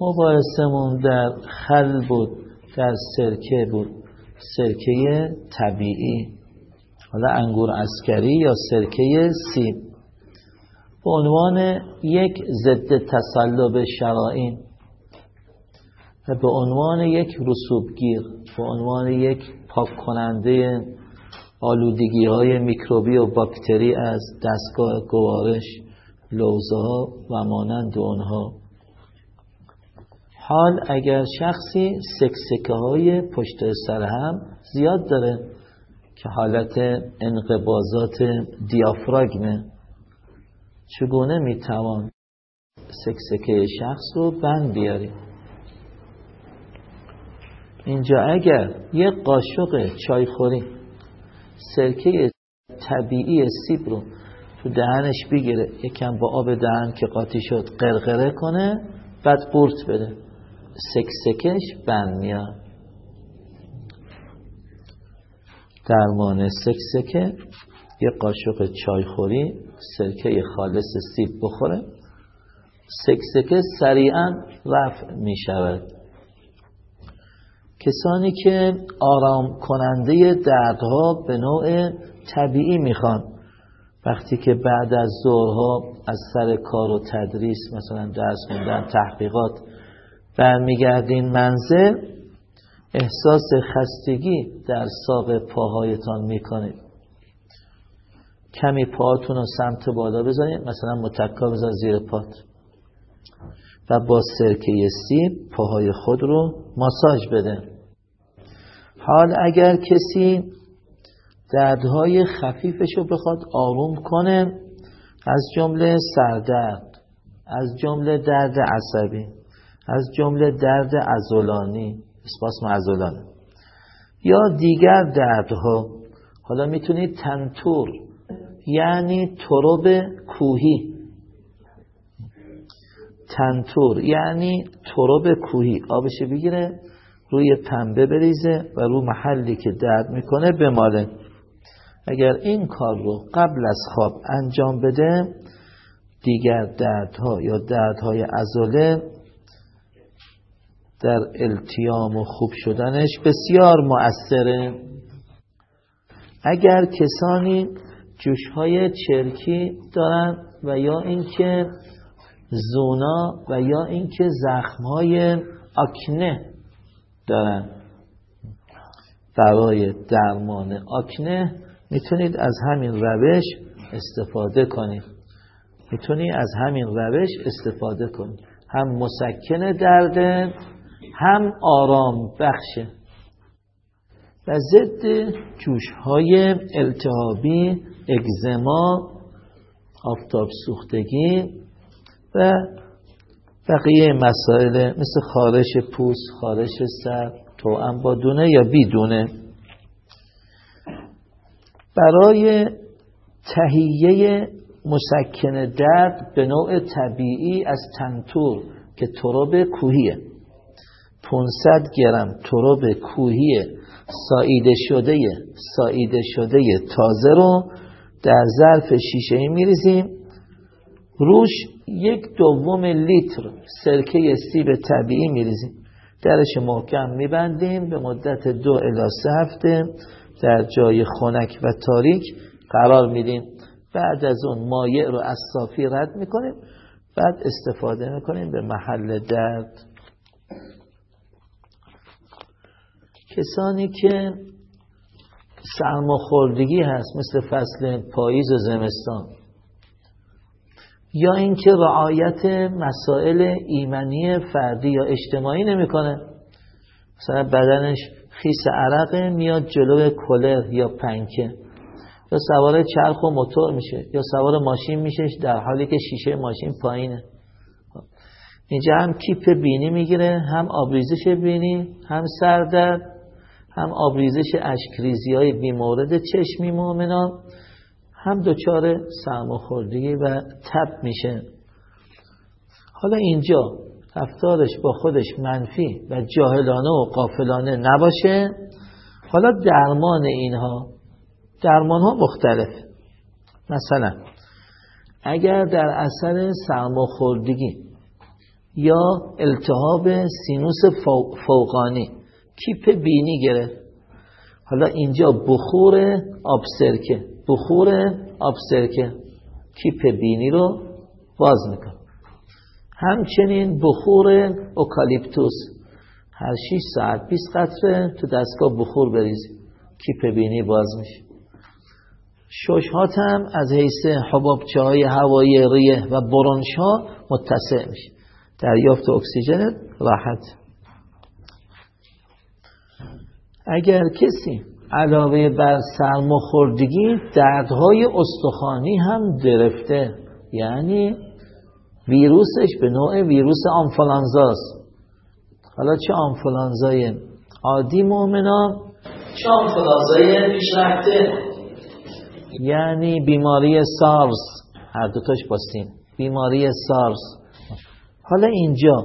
مباحثمون در خل بود در سرکه بود. سرکه طبیعی. حالا انگور اسکری یا سرکه سیب به عنوان یک ضد تسلب شرائین و به عنوان یک رسوبگیر. به عنوان یک پاک کننده آلودگی های میکروبی و باکتری از دستگاه گوارش لوزه ها و مانند اونها. حال اگر شخصی سکسکه های پشت سر هم زیاد داره که حالت انقبازات دیافراگمه چگونه می‌توان سکسکه شخص رو بند بیاریم اینجا اگر یک قاشق چایخوری سرکه طبیعی سیب رو تو دهنش بگیره یکم با آب دهن که قاطی شد قرقره کنه بعد قورت بده. سکسکش بند میاد. درمان سکسکه یه قاشق چایخوری سرکه خالص سیب بخوره. سکسکه سریعا رفع می شود کسانی که آرام کننده دردها به نوع طبیعی می‌خوان. وقتی که بعد از ظهرها از سر کار و تدریس مثلا درس خوندن تحقیقات برمیگردین منزل احساس خستگی در ساق پاهایتان می‌کنید. کمی پاهاتون رو سمت بالا بزنید مثلا متکا بزن زیر پات. و با سرکه سیب پاهای خود رو ماساژ بده حال اگر کسی دردهای خفیفش رو بخواد آروم کنه از جمله سردرد از جمله درد عصبی از جمله درد ازولانی اسپاسم ازولانه یا دیگر دردها حالا می‌تونید تنتور یعنی تروب کوهی. تنتور یعنی تروب کوهی. آبش بگیره روی پنبه بریزه و رو محلی که درد می‌کنه بماله. اگر این کار رو قبل از خواب انجام بده دیگر دردها یا دردهای ازوله در التیام و خوب شدنش بسیار مؤثره. اگر کسانی جوشهای چرکی دارن و یا اینکه زونا و یا اینکه زخمهای آکنه دارن برای درمان آکنه می‌تونید از همین روش استفاده کنید. می‌تونید از همین روش استفاده کنید هم مسکن درده هم آرام بخشه. و ضد جوش های التهابی اگزما آفتاب سوختگی و بقیه مسائل مثل خارش پوست خارش سر توأم با دونه یا بی دونه برای تهیه مسکن درد به نوع طبیعی از تنتور که تروب کوهیه. 500 گرم تروب کوهی ساییده شده ساییده شده تازه رو در ظرف شیشه ای میریزیم. روش یک دوم لیتر سرکه سیب طبیعی میریزیم. درش محکم میبندیم به مدت دو الی سه هفته در جای خنک و تاریک قرار میدیم. بعد از اون مایع رو از صافی رد می‌کنیم بعد استفاده می‌کنیم به محل درد. کسانی که سرماخوردگی هست مثل فصل پاییز و زمستان یا اینکه رعایت مسائل ایمنی فردی یا اجتماعی نمی‌کنه. مثلا بدنش خیس عرقه میاد جلو کلر یا پنکه. یا سوار چرخ و موتور میشه یا سوار ماشین میشه در حالی که شیشه ماشین پایینه. اینجا هم کیپ بینی می‌گیره هم آبریزش بینی هم سردرد. هم آبریزش اشکریزی های بیمورد چشمی مؤمنان هم دچار سرماخوردگی و تب میشه. حالا اینجا رفتارش با خودش منفی و جاهلانه و قافلانه نباشه. حالا درمان اینها درمان ها مختلف مثلا اگر در اثر سرماخوردگی یا التهاب سینوس فوقانی کیپ بینی گرفت. حالا اینجا بخور آب سرکه بخور آب سرکه کیپ بینی رو باز میکنه همچنین بخور اوکالیپتوس. هر 6 ساعت 20 قطره تو دستگاه بخور بریزی. کیپ بینی باز میشه. ششهات هم از حیث حبابچه های هوایی ریه و برونش ها متسع میشه. دریافت اکسیژن راحت. اگر کسی علاوه بر سرماخوردگی دردهای استخوانی هم گرفته یعنی ویروسش به نوع ویروس آنفلانزاست حالا چه آنفلانزای عادی مؤمنا؟ چه آنفلانزای پیشرفته؟ یعنی بیماری سارس. هر دوتاش باستیم بیماری سارس. حالا اینجا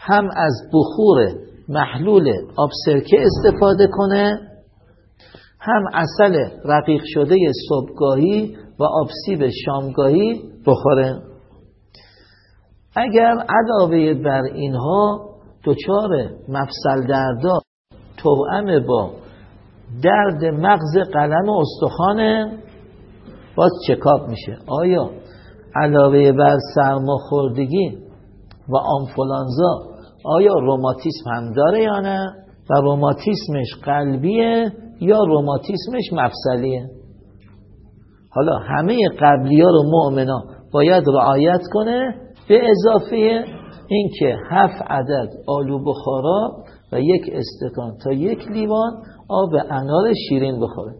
هم از بخور محلول آب سرکه استفاده کنه هم اصل رقیق شده صبحگاهی و آبسیب شامگاهی بخوره. اگر علاوه بر اینها دچار مفصل دردا توأم با درد مغز قلم استخوانه باز چکاب میشه. آیا علاوه بر سرماخوردگی و آنفولانزا آیا روماتیسم هم داره یا نه؟ و روماتیسمش قلبیه یا روماتیسمش مفصلیه؟ حالا همه قبلی ها رو مؤمنا باید رعایت کنه به اضافه اینکه هفت عدد آلو بخارا و یک استکان تا یک لیوان آب انار شیرین بخوره.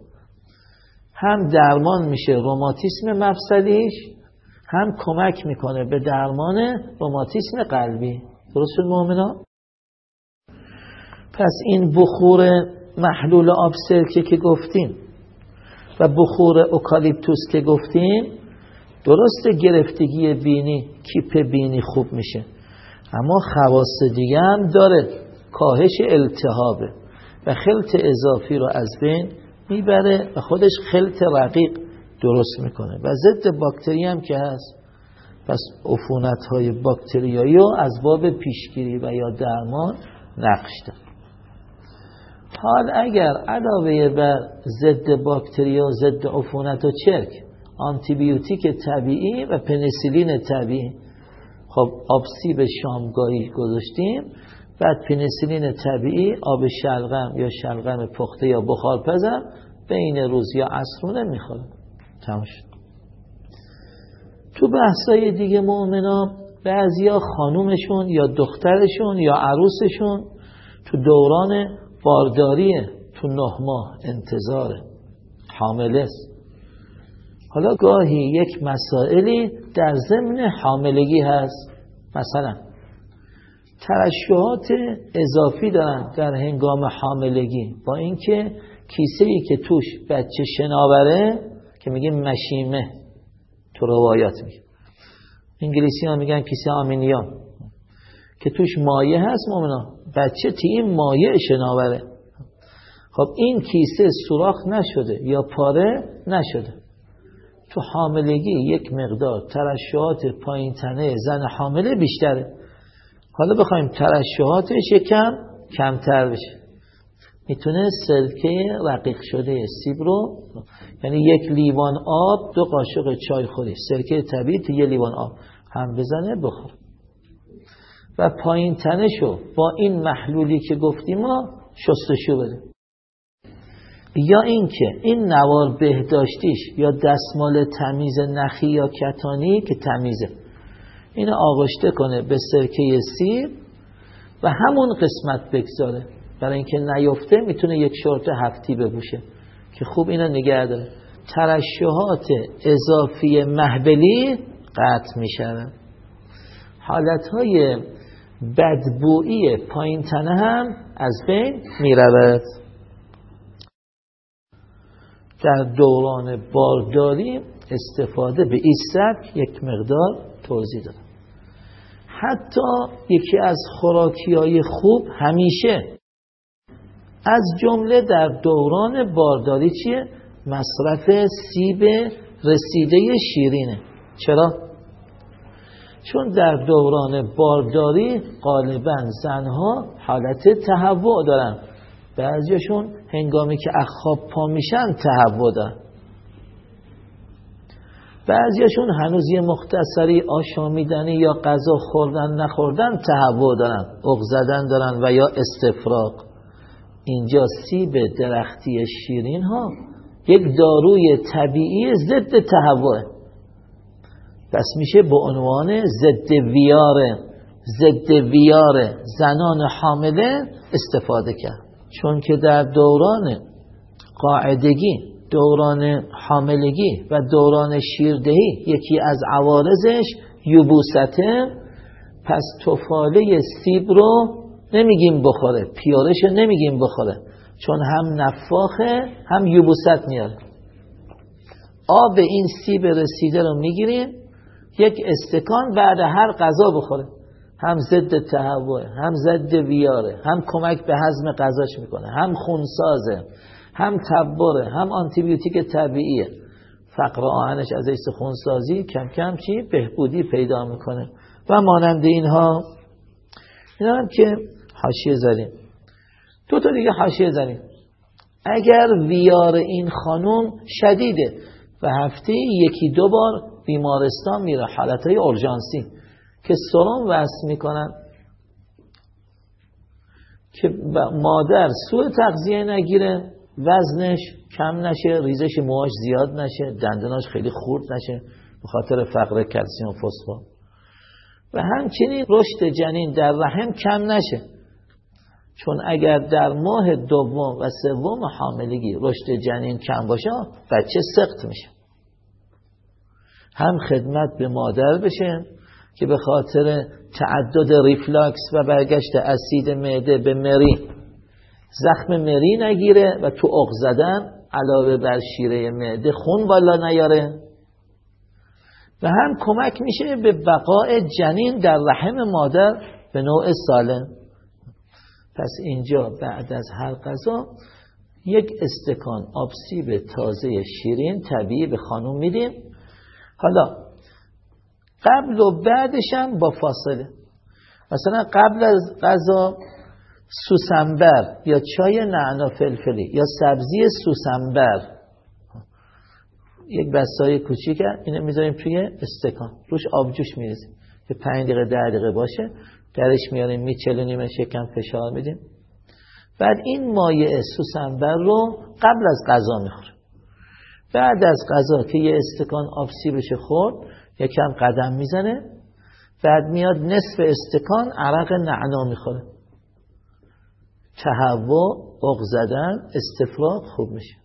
هم درمان میشه روماتیسم مفصلیش هم کمک می‌کنه به درمان روماتیسم قلبی. درست شد مؤمنا پس این بخور محلول آب سرکه که گفتیم و بخور اوکالیپتوس که گفتیم درست گرفتگی بینی کیپ بینی خوب میشه. اما خواص دیگه هم داره کاهش التهابه و خلط اضافی رو از بین می‌بره و خودش خلط رقیق درست می‌کنه. و ضد باکتری هم که هست پس عفونت های باکتریایی و از باب پیشگیری و یا درمان نقش داره حال اگر علاوه بر ضد باکتری و ضد عفونت و چرک آنتیبیوتیک طبیعی و پنیسیلین طبیعی خب آبسیب شامگاهی گذاشتیم بعد پنیسیلین طبیعی آب شلغم یا شلغم پخته یا بخار پزم بین روز یا عصرونه می‌خوره تمام شد. تو بحثای دیگه مؤمنا بعضیا خانومشون یا دخترشون یا عروسشون تو دوران بارداریه تو نه ماه انتظاره حامله حالا گاهی یک مسائلی در ضمن حاملگی هست. مثلا ترشحات اضافی دارن در هنگام حاملگی. با اینکه کیسه ای که توش بچه شناوره که میگه مشیمه. تو روایات میگه. انگلیسی ها میگن کیسه آمینیا که توش مایه هست مومنا بچه این مایه شناوره. خب این کیسه سوراخ نشده یا پاره نشده. تو حاملگی یک مقدار ترشحات پایین تنه زن حامله بیشتره. حالا بخوایم ترشحاتش یکم کمتر بشه. می‌تونه سرکه رقیق شده سیب رو یعنی یک لیوان آب دو قاشق چای خوری. سرکه طبیعی تو یه لیوان آب هم بزنه بخور. و پایین تنشو با این محلولی که گفتیم ما شستشو بده. یا اینکه این نوار بهداشتیش یا دستمال تمیز نخی یا کتانی که تمیزه اینو آغشته کنه به سرکه سیب و همون قسمت بگذاره. برای اینکه نیفته می‌تونه یک شورت هفتی بپوشه. که خوب اینو نگه داره ترشحات اضافی محبلی قطع میشن حالت های بدبویی پایین تنه هم از بین می رود در دوران بارداری استفاده به این سبک یک مقدار توضیح دارم حتی یکی از خوراکی های خوب همیشه از جمله در دوران بارداری چیه؟ مصرف سیب رسیده شیرینه. چرا؟ چون در دوران بارداری غالبا زنها حالت تهوع دارن. بعضیشون هنگامی که اخواب پا میشن تهوع دارن. بعضیشون هنوز یه مختصری آشامیدنی یا غذا خوردن نخوردن تهوع دارن. اغ زدن دارن و یا استفراغ. اینجا سیب درختی شیرین ها یک داروی طبیعی ضد تهوع. پس میشه به عنوان ضد ویاره ضد ویار زنان حامله استفاده کرد. چون که در دوران قاعدگی دوران حاملگی و دوران شیردهی یکی از عوارضش یوبوسته پس توفاله سیب رو نمیگیم بخوره پیارش نمیگیم بخوره. چون هم نفاخه هم یوبوست میاره آب این سیب رسیده رو می‌گیریم یک استکان بعد هر غذا بخوره. هم ضد تهوع هم ضد ویاره هم کمک به هضم غذاش می‌کنه هم خونسازه هم تبره هم آنتیبیوتیک طبیعیه. فقر آهنش از ایست خونسازی کم کم چی؟ بهبودی پیدا می‌کنه. و مانند اینها اینا هم که حاشیه زدیم دو تا دیگه حاشیه زدیم اگر ویار این خانوم شدیده و هفته یکی دو بار بیمارستان میره حالت های ارژانسی که سرم وصل می‌کنن که مادر سوء تغذیه نگیره وزنش کم نشه ریزش موهاش زیاد نشه دندناش خیلی خورد نشه به خاطر فقر کلسیم فسفر. و همچنین رشد جنین در رحم کم نشه. چون اگر در ماه دوم و سوم حاملگی رشد جنین کم باشه بچه سخت میشه. هم خدمت به مادر بشه که به خاطر تعدد ریفلاکس و برگشت اسید معده به مری زخم مری نگیره و تو اغ زدن علاوه بر شیره معده خون بالا نیاره. و هم کمک میشه به بقای جنین در رحم مادر به نوع سالم. پس اینجا بعد از هر غذا یک استکان آب سیب تازه شیرین طبیعی به خانوم میدیم. حالا قبل و بعدش هم با فاصله. مثلا قبل از غذا سوسنبر یا چای نعنا فلفلی یا سبزی سوسنبر. یک بستای کوچیک اینو می‌ذاریم توی استکان. روش آبجوش میریزیم. که پنج دقیقه ده دقیقه باشه. درش میاریم میچلونیم شکم فشار میدیم. بعد این مایع سوسنبر رو قبل از غذا می‌خوریم. بعد از غذا که یه استکان آب سیبش خورد یکم قدم می‌زنه. بعد میاد نصف استکان عرق نعنا می‌خوره. تهوع اغ زدن استفراغ خوب میشه.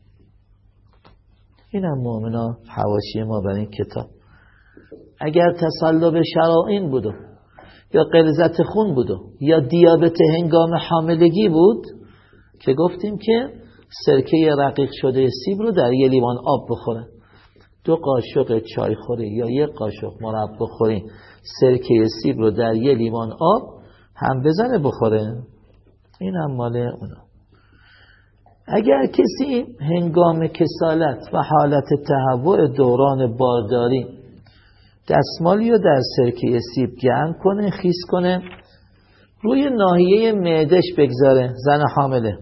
این هم مؤمنا حواشی ما برای این کتاب. اگر تسلب شرائین بودو یا قلزت خون بودو یا دیابت هنگام حاملگی بود که گفتیم که سرکه رقیق شده سیب رو در یه لیوان آب بخوره دو قاشق چای خوری یا یک قاشق مرب بخوری سرکه سیب رو در یه لیوان آب هم بزنه بخوره این هم مال اونا. اگر کسی هنگام کسالت و حالت تهوع دوران بارداری دستمالی رو در سرکه سیب گرم کنه خیس کنه. روی ناحیه معدش بگذاره زن حامله.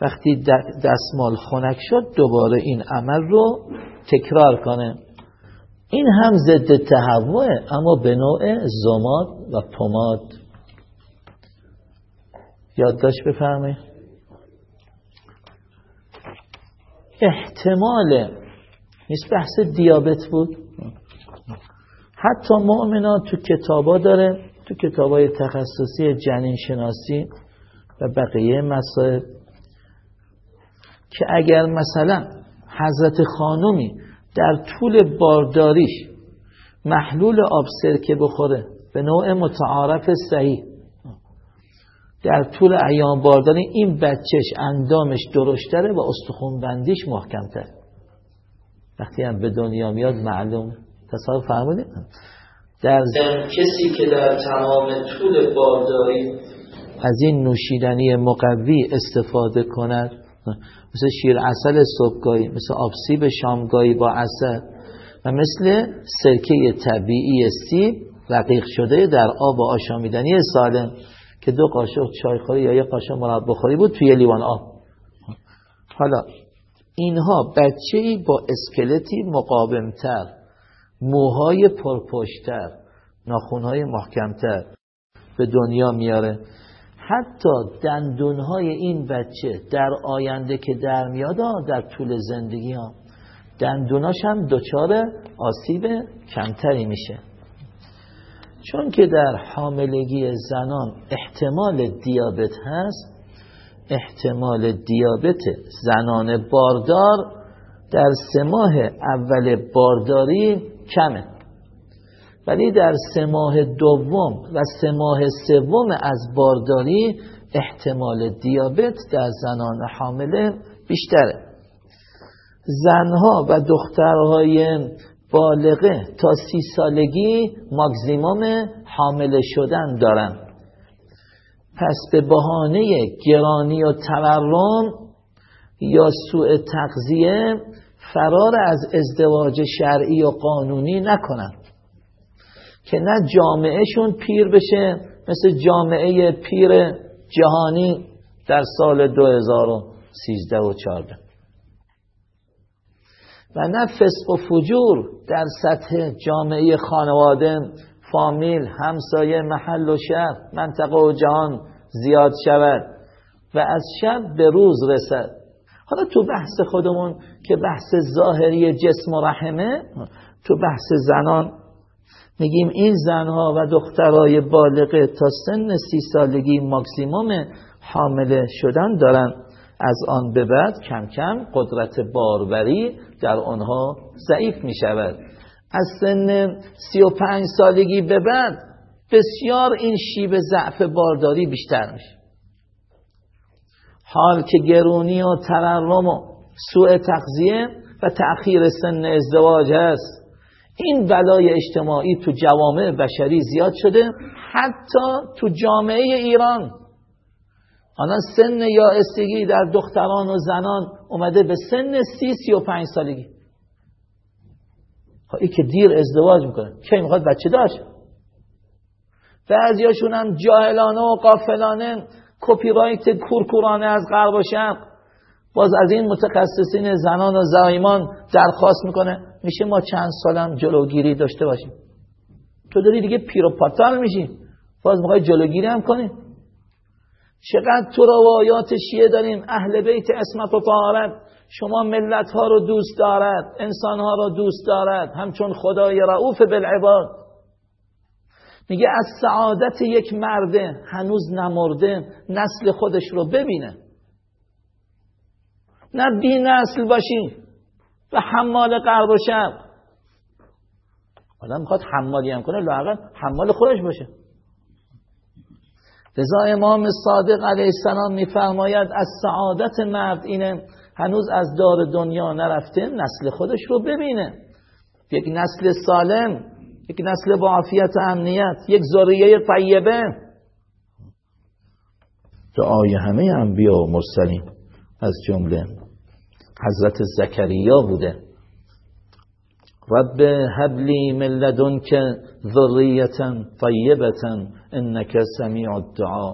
وقتی دستمال خنک شد دوباره این عمل رو تکرار کنه. این هم ضد تهوعه اما به نوع زماد و پماد. یادداشت بفرمایید. احتمال نیست بحث دیابت بود؟ حتی مؤمنان تو کتابا داره تو کتابای تخصصی جنین شناسی و بقیه مسائل که اگر مثلا حضرت خانومی در طول بارداریش محلول آب سرکه بخوره به نوع متعارف صحیح در طول ایام بارداری این بچهش اندامش درشتره و استخون بندیش محکمتر وقتی هم به دنیا میاد معلوم تصور فرمودید در کسی که در تمام طول بارداری از این نوشیدنی مقوی استفاده کند مثل شیر اصل صبحگاهی مثل آبسیب شامگاهی با اصل و مثل سرکه طبیعی سیب رقیق شده در آب و آشامیدنی سالم که دو قاشق چای خوری یا یک قاشق مرب بخوری بود توی لیوان آب. حالا اینها بچه ای با اسکلتی مقاومتر. موهای پرپشتر ناخونهای محکمتر به دنیا میاره. حتی دندونهای این بچه در آینده که در میاد در طول زندگی ها دندوناش هم دچار آسیب کمتری میشه. چون که در حاملگی زنان احتمال دیابت هست احتمال دیابت زنان باردار در سه ماه اول بارداری کمه. ولی در سه ماه دوم و سه ماه سوم از بارداری احتمال دیابت در زنان حامله بیشتره. زنها و دخترهای بالغه تا سی سالگی ماکزیموم حامله شدن دارن. پس به بهانه گرانی و تورم یا سوء تغذیه فرار از ازدواج شرعی و قانونی نکنن. که نه جامعهشون پیر بشه مثل جامعه پیر جهانی در سال 2013 و 14 و نه فسق و فجور در سطح جامعه خانواده فامیل همسایه محل و شهر منطقه و جهان زیاد شود. و از شب به روز رسد. حالا تو بحث خودمون که بحث ظاهری جسم و رحمه تو بحث زنان میگیم این زنها و دخترای بالغه تا سن سی سالگی ماکسیموم حامله شدن دارن. از آن به بعد کم کم قدرت باروری در آنها ضعیف می شود از سن سی و پنج سالگی به بعد بسیار این شیب ضعف بارداری بیشتر میشه. حال که گرونی و تورم و سوء تغذیه و تأخیر سن ازدواج است این بلای اجتماعی تو جوامع بشری زیاد شده حتی تو جامعه ایران. آنها سن یا در دختران و زنان اومده به سن سی سی و پنج سالگی. خب که دیر ازدواج می‌کنه. کی می‌خواد؟ بچه داشت. بعضیاشون هم جاهلانه و قافلانه کپی رایت کورکورانه از غرب و شرق. باز از این متخصصین زنان و زایمان درخواست می‌کنه میشه ما چند سالم جلوگیری داشته باشیم. تو داری دیگه پیروپاتال میشی. باز می‌خوای جلوگیری هم کنیم چقدر تو روایات شیعه داریم. اهل بیت اسمت و طهارت. شما ملت ها رو دوست دارد انسان ها رو دوست دارد. همچون خدای رعوف بالعباد. میگه از سعادت یک مرده هنوز نمرده نسل خودش رو ببینه. نه بی نسل باشی و حمال قرب و شب. آدم می‌خواد حمالی هم کنه لاغر حمال خودش باشه. لذا امام صادق علیه السلام میفرماید از سعادت مرد اینه هنوز از دار دنیا نرفته نسل خودش رو ببینه. یک نسل سالم یک نسل با عافیت و امنیت یک ذریه طیبه. دعای همه انبیا و مرسلین از جمله حضرت زکریا بوده. رب هبلی من لدنک ذریتا طیبتا انک سمیع الدعا.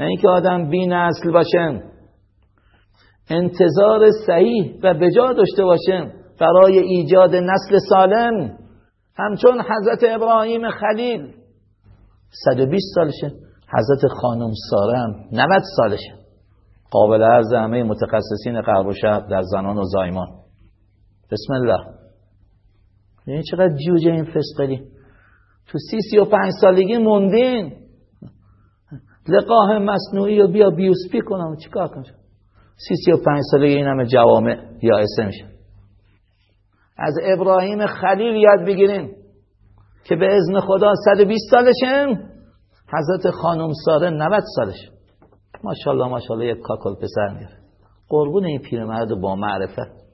نه اینکه آدم بی نسل باشه انتظار صحیح و بجا داشته باشه برای ایجاد نسل سالم. همچون حضرت ابراهیم خلیل. 120 سالشه. حضرت خانم ساره هم 90 سالشه. قابل عرض همه متخصصین قرب و شب در زنان و زایمان. بسم الله. یعنی چقدر جوجه این فسقلی؟ تو سی سی و پنج سالگی موندین. لقاه مصنوعی و بیا بیوسپی کنم. چیکار کنم؟ سی سی و پنج سالگی این همه جوامع یا میشه. از ابراهیم خلیل یاد بگیریم که به ازن خدا 120 سالشه حضرت خانم ساره 90 سالش ماشاءالله ماشاءالله یک کاکل پسر میره قربون این پیرمرد با معرفت.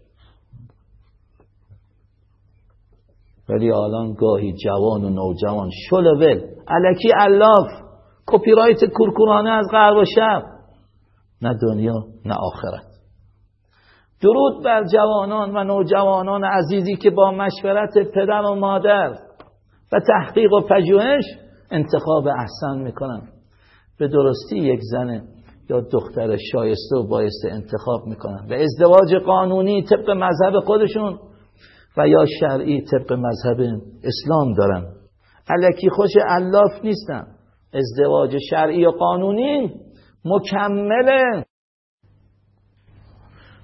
ولی الان گاهی جوان و نوجوان. شلول علکی علاف. کپی رایت کورکورانه از غرب و شب نه دنیا نه آخرت. درود بر جوانان و نوجوانان عزیزی که با مشورت پدر و مادر و تحقیق و پژوهش انتخاب احسن می‌کنن. به درستی یک زن یا دختر شایسته و بایسته انتخاب می‌کنن و ازدواج قانونی طبق مذهب خودشون و یا شرعی طبق مذهب اسلام دارن. علکی خوش علاف نیستن. ازدواج شرعی و قانونی مکمله.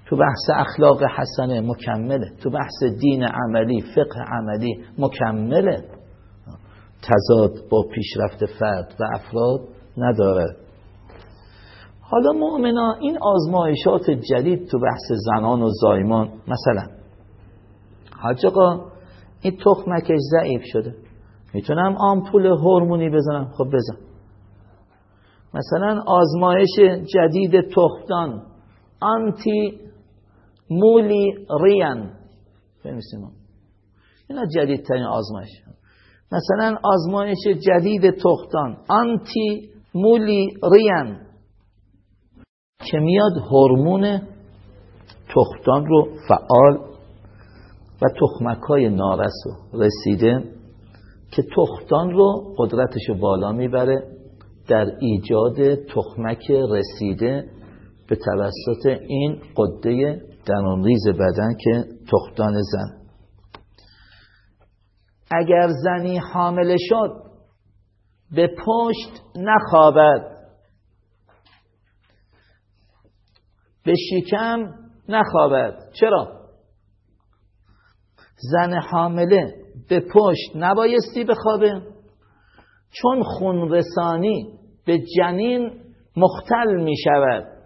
تو بحث اخلاق حسنه مکمله. تو بحث دین عملی فقه عملی مکمله. تضاد با پیشرفت فرد و افراد نداره. حالا مؤمنا این آزمایشات جدید تو بحث زنان و زایمان مثلا حاج این تخمکش ضعیف شده. می‌تونم آمپول هورمونی بزنم؟ خب بزن. مثلا آزمایش جدید تخمدان آنتی مولی ریان. اینا جدیدترین آزمایش. مثلا آزمایش جدید تختان. آنتی مولی ریان. که میاد هورمون تختان رو فعال و تخمک های نارس رو رسیده که تختان رو قدرتش بالا می‌بره در ایجاد تخمک رسیده به توسط این قده ریز بدن که تختان زن. اگر زنی حامله شد به پشت نخوابد. به شکم نخوابد. چرا؟ زن حامله به پشت نبایستی بخوابه. چون خون رسانی به جنین مختل می شود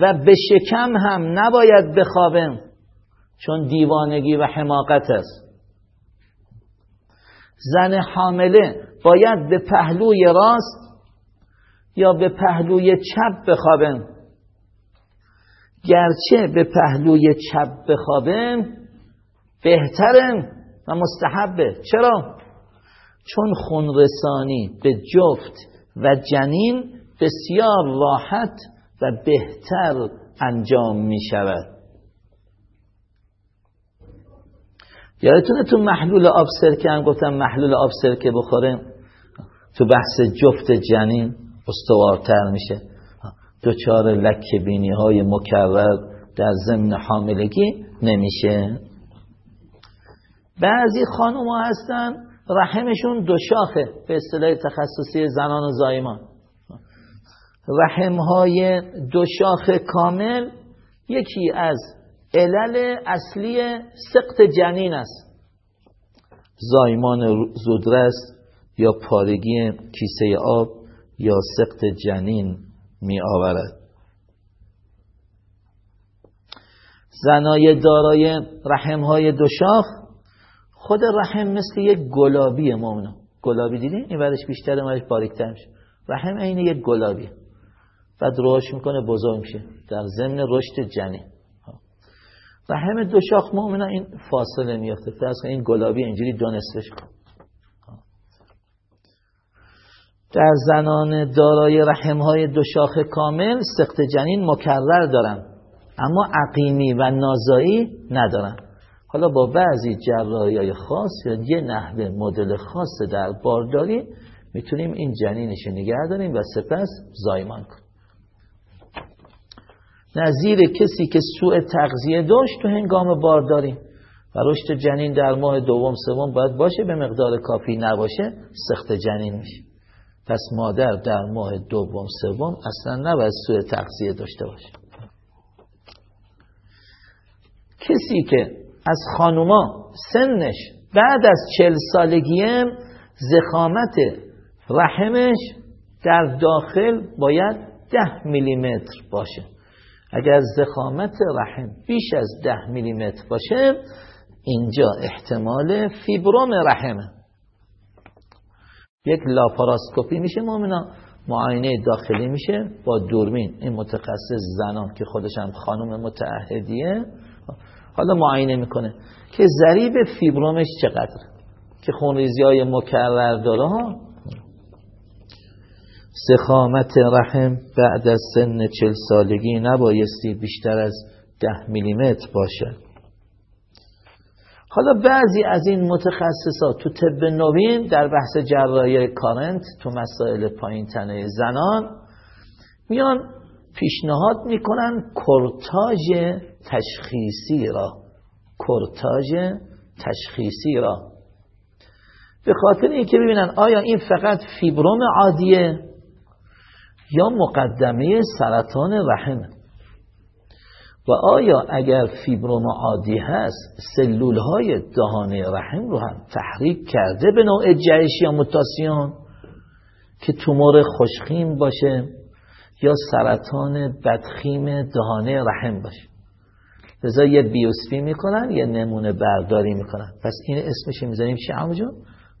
و به شکم هم نباید بخوابیم چون دیوانگی و حماقت است. زن حامله باید به پهلوی راست یا به پهلوی چپ بخوابیم گرچه به پهلوی چپ بخوابیم بهتره و مستحبه. چرا؟ چون خونرسانی به جفت و جنین بسیار راحت و بهتر انجام می شود. یادتونه تو محلول آب سرکه هم گفتم محلول آب سرکه بخوریم تو بحث جفت جنین استوارتر میشه. دوچار لکه بینی های مکرر در ضمن حاملگی نمیشه. بعضی خانوم هستن رحمشون دو شاخه به اصطلاح تخصصی زنان و زایمان. رحمهای دو شاخ کامل یکی از علل اصلی سقط جنین است. زایمان زودرس یا پارگی کیسه آب یا سقط جنین می آورد زنای دارای رحمهای دو شاخ خود رحم مثل یک گلابی مؤمنه گلابی دیدین؟ این ورش بیشتر اونش باریکتر میشه. رحم عین یک گلابیه بعد رشد می‌کنه بزرگ میشه. در ضمن رشد جنین. و همه دو شاخ مؤمنا این فاصله میفته فرض این گلابی اینجوری دو نصفش در زنان دارای رحم های دو شاخ کامل سخت جنین مکرر دارن. اما عقیمی و نازایی ندارن. حالا با بعضی جراحی خاص یا یه نحوه مدل خاص در بارداری می‌تونیم این جنینش نگه داریم و سپس زایمان کنیم. نظیر کسی که سوء تغذیه داشت تو هنگام بارداری و رشد جنین در ماه دوم سوم باید باشه به مقدار کافی نباشه سخت جنین میشه. پس مادر در ماه دوم سوم اصلا نباید سوء تغذیه داشته باشه. کسی که از خانوما سنش بعد از چل سالگیم زخامت رحمش در داخل باید ده میلیمتر باشه. اگر زخامت رحم بیش از ده میلیمتر باشه اینجا احتمال فیبروم رحمه. یک لاپاراسکوپی میشه مؤمنا معاینه داخلی میشه با دوربین. این متخصص زنان که خودش هم خانم متعهدیه حالا معاینه می‌کنه. که ضریب فیبرومش چقدر که خونریزی های مکرر داره ها؟ سخامت رحم بعد از سن چل سالگی نبایستی بیشتر از ده میلیمتر باشد. حالا بعضی از این متخصصات تو طب نوین در بحث جراحی کارنت تو مسائل پایین تنه زنان میان پیشنهاد می‌کنن کرتاژ تشخیصی را کرتاژ تشخیصی را. به خاطر اینکه ببینن آیا این فقط فیبروم عادیه؟ یا مقدمه سرطان رحمه و آیا اگر فیبروم عادی هست سلول های دهانه رحم رو هم تحریک کرده به نوع جهش یا متاسیون که تومور خوشخیم باشه یا سرطان بدخیم دهانه رحم باشه؟ لذا یه بیوسپی می‌کنن یه نمونه برداری می‌کنن. پس این اسمش می‌ذاریم چی همونجا؟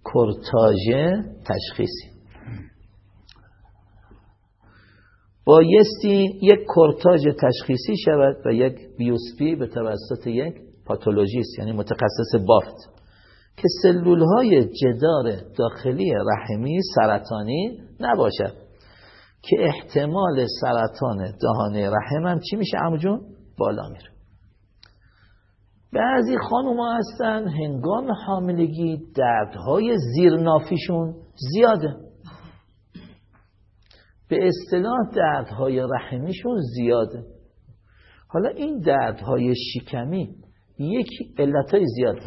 کرتاژ تشخیصی. بایستی یک کرتاژ تشخیصی شود و یک بیوسپی به توسط یک پاتولوژیست یعنی متخصص بافت که سلول های جدار داخلی رحمی سرطانی نباشد که احتمال سرطان دهانه رحم هم چی میشه امجون؟ بالا میره بعضی خانوم هستن هنگام حاملگی دردهای زیر نافیشون زیاده به اصطلاح دردهای رحمیشون زیاده. حالا این دردهای شکمی یک علتهای زیاده.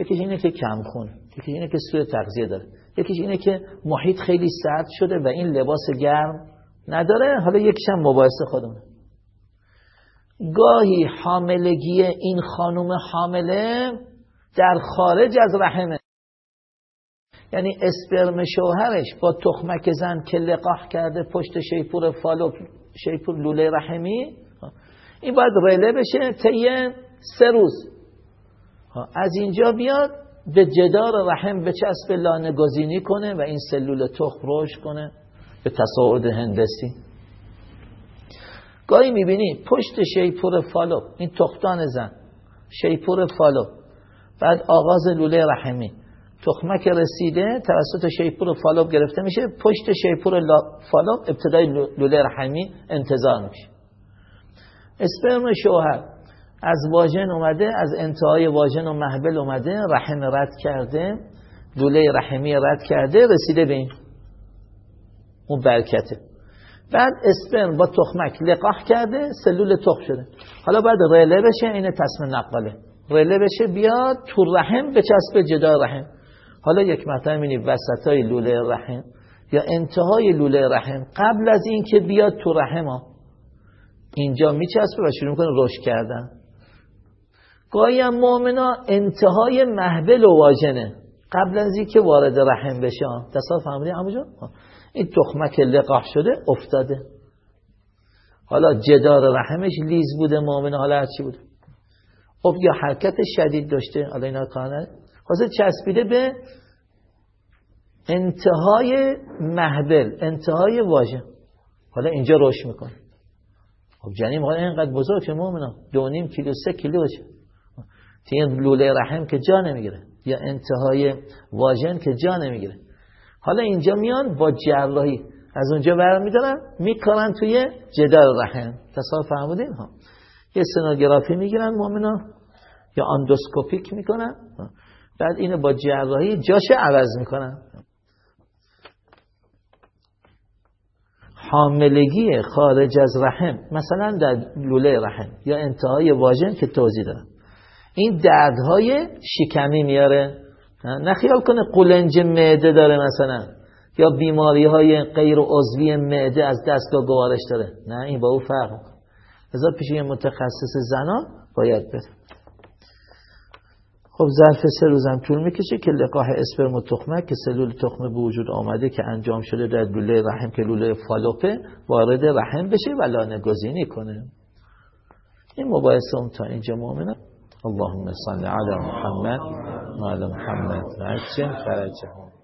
یکیش اینه که کم خون یکیش اینه که سوء تغذیه داره یکیش اینه که محیط خیلی سرد شده و این لباس گرم نداره. حالا یکیش هم مباحث خودمونه. گاهی حاملگی این خانوم حامله در خارج از رحمه. یعنی اسپرم شوهرش با تخمک زن که لقاح کرده پشت شیپور فالو شیپور لوله رحمی این باید رله بشه طی سه روز. از اینجا بیاد به جدار رحم به چسب لانه گزینی کنه و این سلول تخم روش کنه به تصاعد هندسی. گاهی می‌بینی پشت شیپور فالوپ بین تخمدان زن شیپور فالوپ بعد آغاز لوله رحمی. تخمک رسیده توسط شیپور فالوپ گرفته میشه پشت شیپور فالوپ ابتدای لوله رحمی انتظار میشه. اسپرم شوهر از واژن اومده از انتهای واژن و مهبل اومده رحم رد کرده لوله رحمی رد کرده رسیده به این. اون برکته. بعد اسپرم با تخمک لقاح کرده سلول تخم شده. حالا بعد رله بشه این تصم نقاله. رله بشه بیاد تو رحم به چسب جدا رحم. حالا یک مطلب اینی وسط های لوله رحم یا انتهای لوله رحم قبل از این که بیاد تو رحم ها اینجا میچسبه و شروع می‌کنه رشد کردن. گاهی هم مؤمنا انتهای محبل و واژنه. قبل از این که وارد رحم بشه تصاف فهمیدی همونجا این تخمک لقاح شده افتاده. حالا جدار رحمش لیز بوده مؤمنه حالا هرچی بوده. خب یا حرکت شدید داشته. حالا اینا کانه خواسته چسبیده به انتهای محبل انتهای واژه. حالا اینجا روش می‌کنه. خب جنین حالا اینقدر بزرگ که مؤمنا دو نیم کیلو سه کیلو باشه. این لوله رحم که جا نمی‌گیره. یا انتهای واژن که جا نمی‌گیره. حالا اینجا میان با جراحی. از اونجا برمیدارن می‌کنن توی جدار رحم. تصال فهمودین ها یه سنوگرافی می‌گیرن مؤمنا یا اندوسکوپیک می‌کنن. بعد اینو با جراحی جاش عوض می‌کنن حاملگی خارج از رحم مثلا در لوله رحم یا انتهای واژن که توضیح دارم این دردهای شکمی میاره. نه خیال کنه قلنج معده داره مثلا یا بیماری های غیر عضوی معده از دستگاه گوارش داره. نه این با او فرق ازا پیش یه متخصص زنان باید بره. خب ظرف سه روزم طول می‌کشه که لقاح اسپرم و تخمک که سلول تخمه به وجود آمده که انجام شده در لوله رحم که لوله فالوپه وارد رحم بشه و لانه گزینی کنه. این مباحثه تا اینجا مؤمنه اللهم صل على محمد وعلى محمد. وعجل فرجهم.